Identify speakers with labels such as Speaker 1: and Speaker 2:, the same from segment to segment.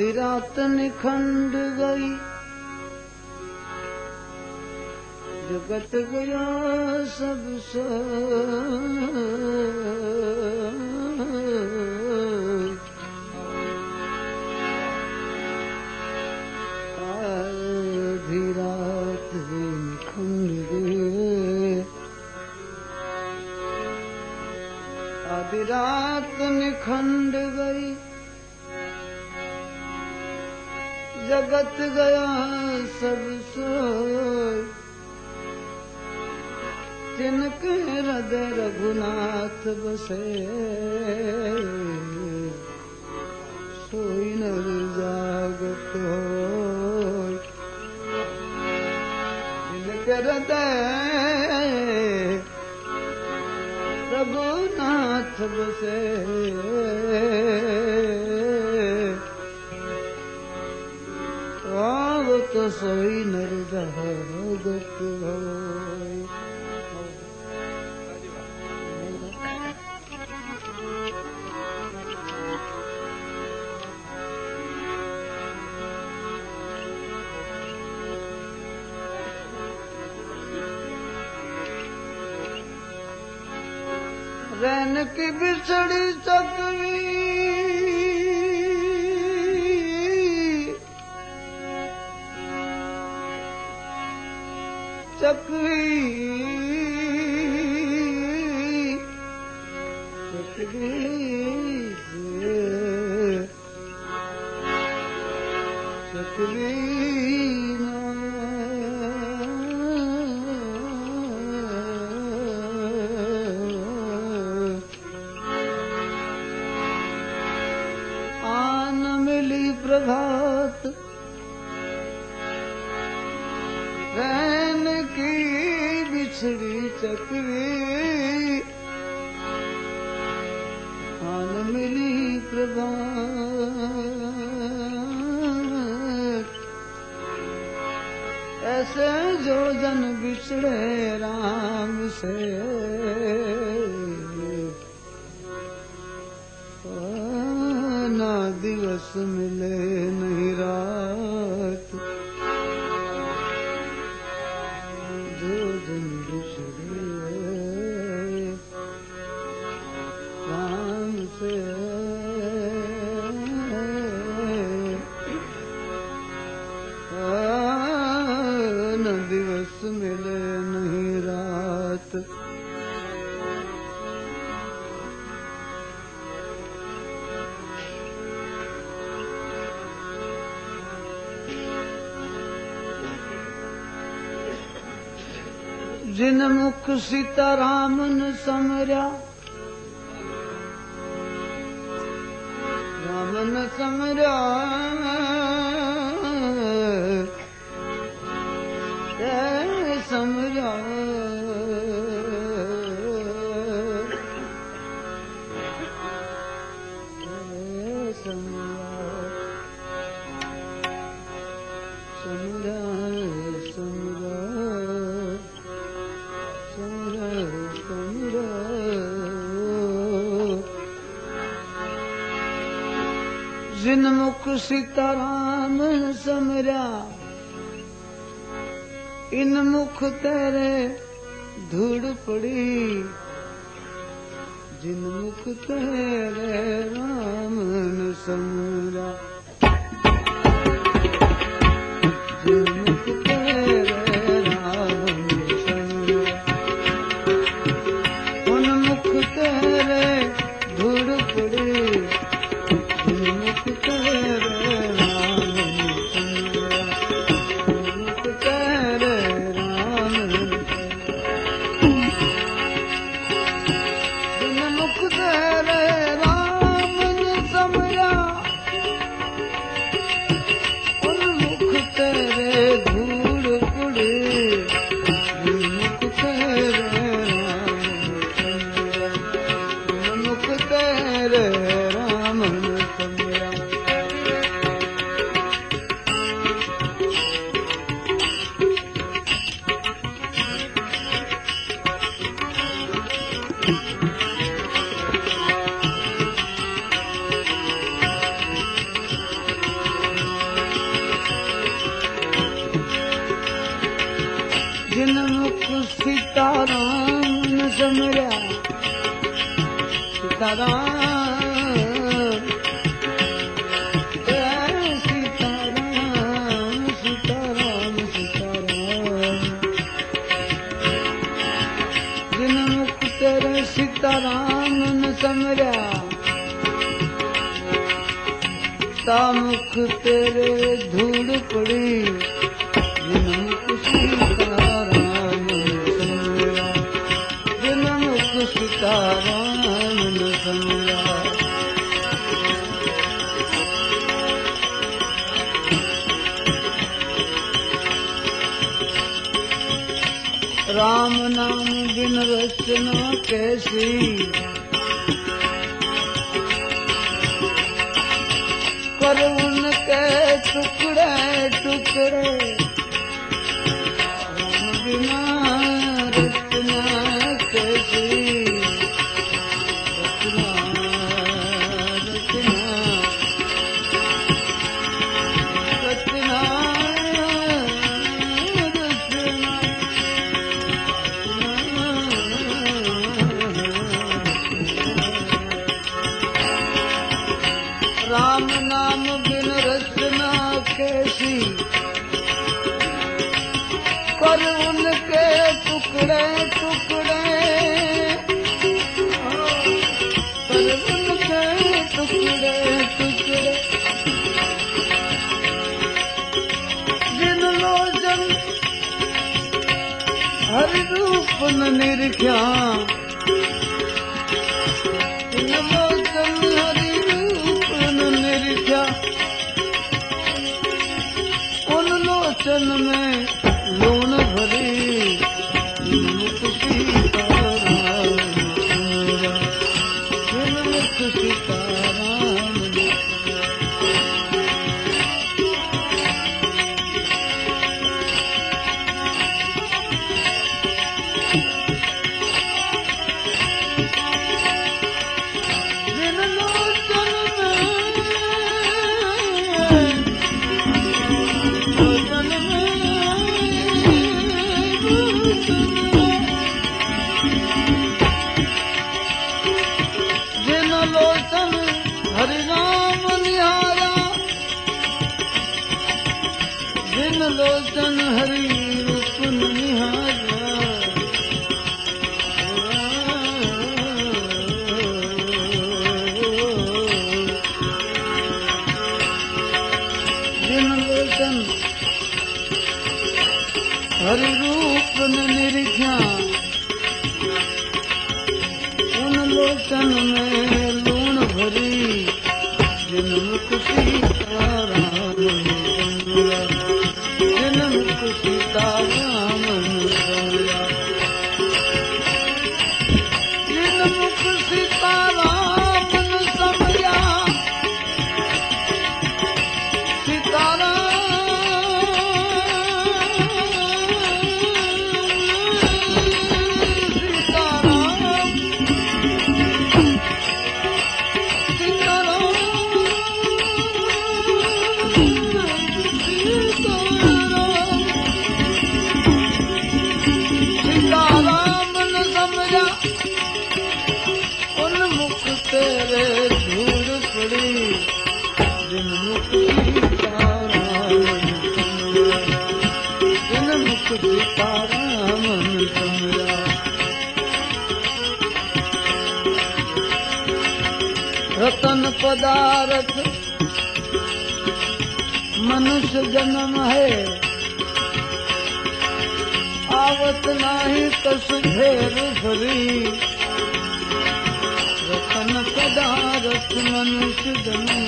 Speaker 1: रात निखंड गई। जगत गया सब सोई आधी रात निखंड गई। आधी रात निखंड गई जगत गया सब सोई तिनके हृदय रघुनाथ बसे? सोई होय। तिनके हृदय रघुनाथ बसे नर जागत होय रैन की बिछड़ी चकवी चकवी न दिवस मिले नहीं रात जिन मुख सीता राम न समरिया ਰੁਖ ਤੇਰੇ ਧੂੜ ਪੜੀ। ਜਿਨ ਮੁਖ ਤੇਰੇ ਰਾਮ ਨਸਮਰਾ ता मुख तेरे धूल पड़ी। जिनम कुशाराम जिनम कुशाराम राम नाम बिन रचना कैसी? निरख्या? हरी रूपन निहार लोचन हरि रूप न निखा लोचन में लूण भरी जिन मु मनुष्य जन्म है। आवत न त भरी रतन पदारथ मनुष्य जन्म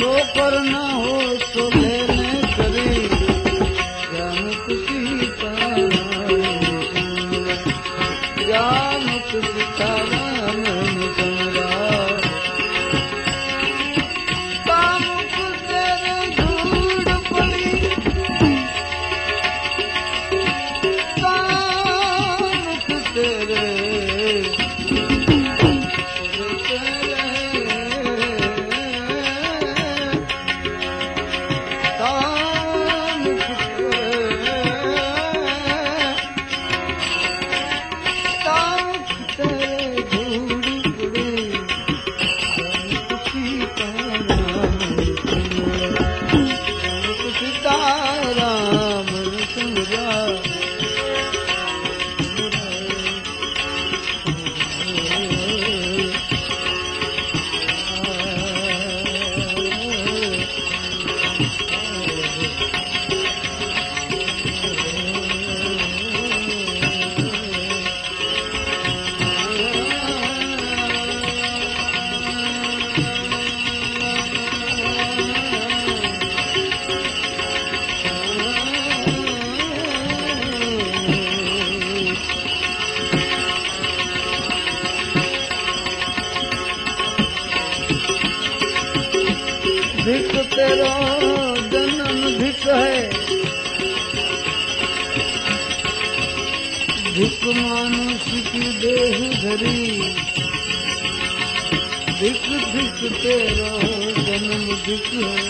Speaker 1: सो करना हो तो जन्म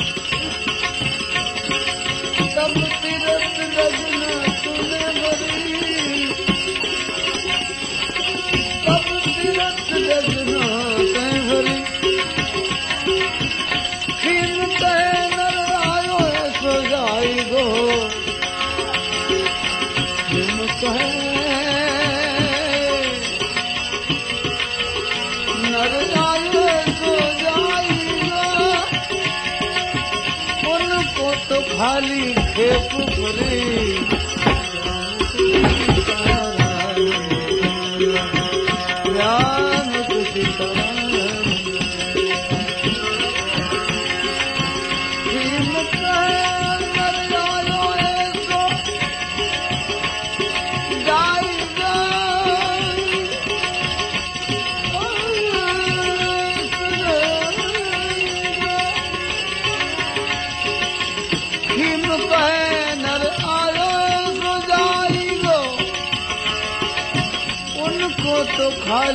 Speaker 1: রে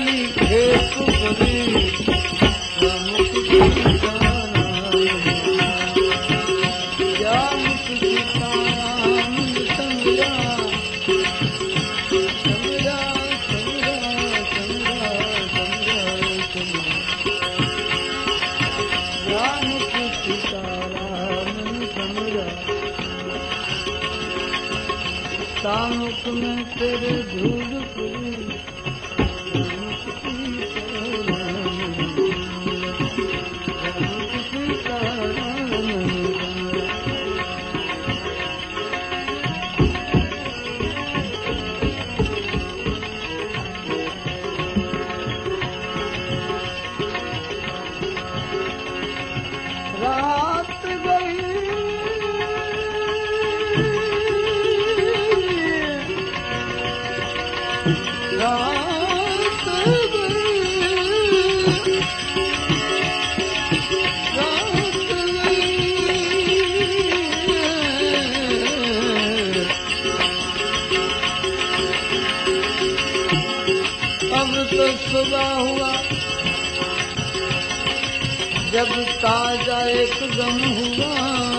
Speaker 1: हे सुबह हुआ। जब ताज़ा एक गम हुआ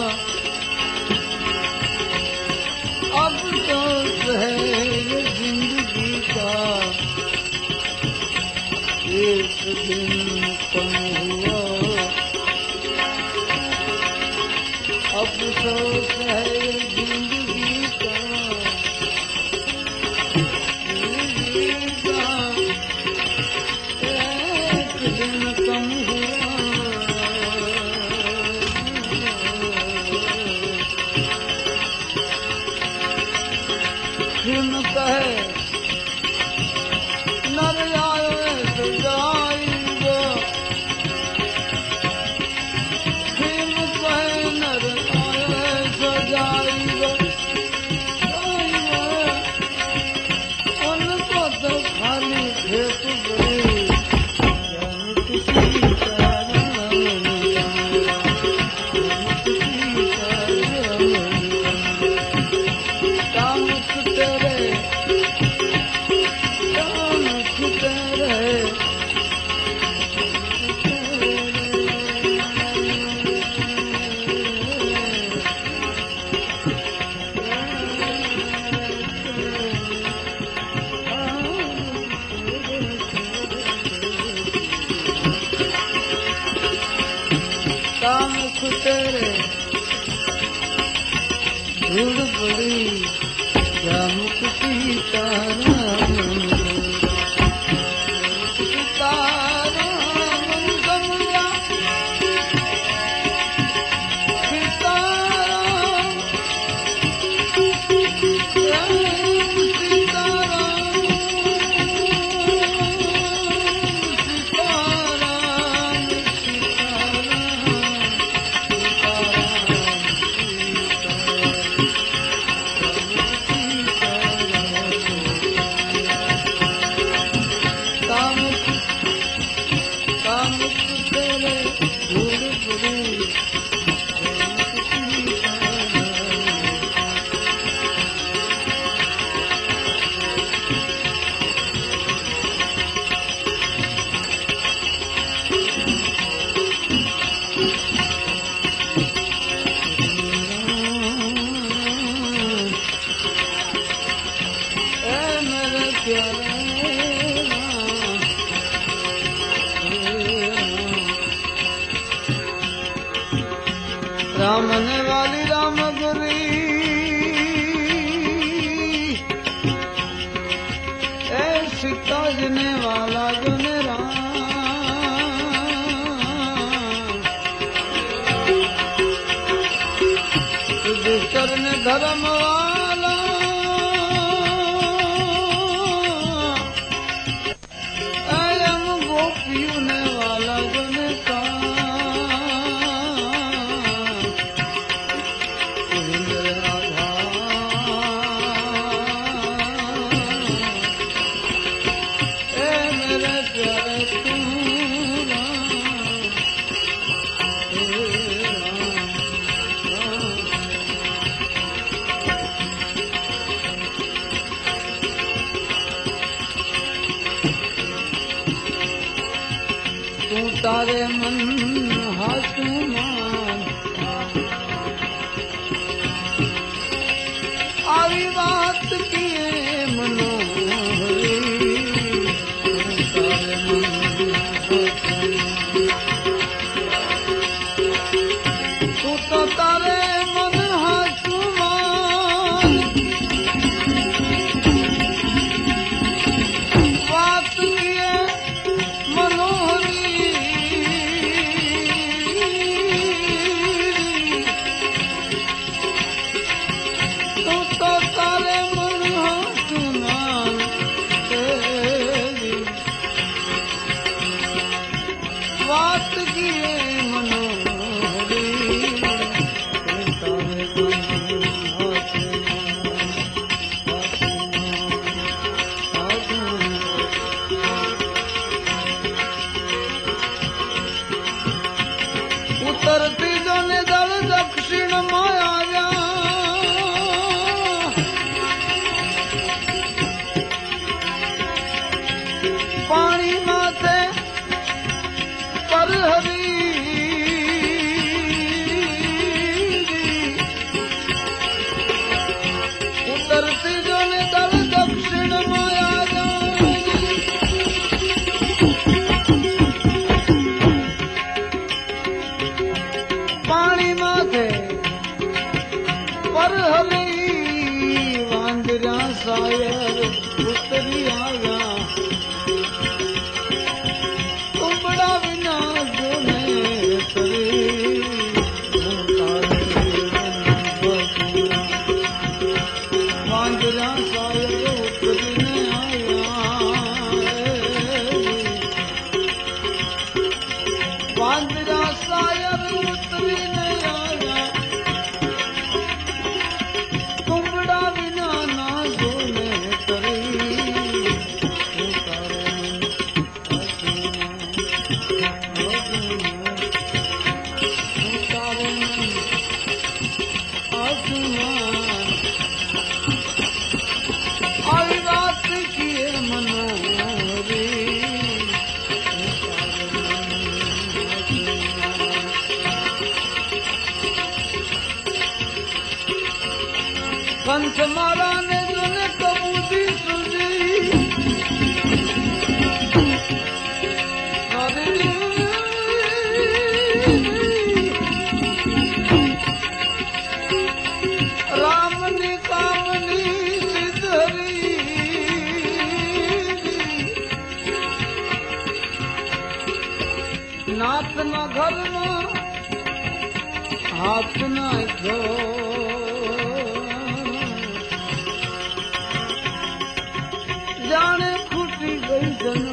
Speaker 1: I'm જાણે ખૂટી ગઈ જન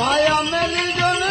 Speaker 1: Maya meli.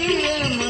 Speaker 1: 女人。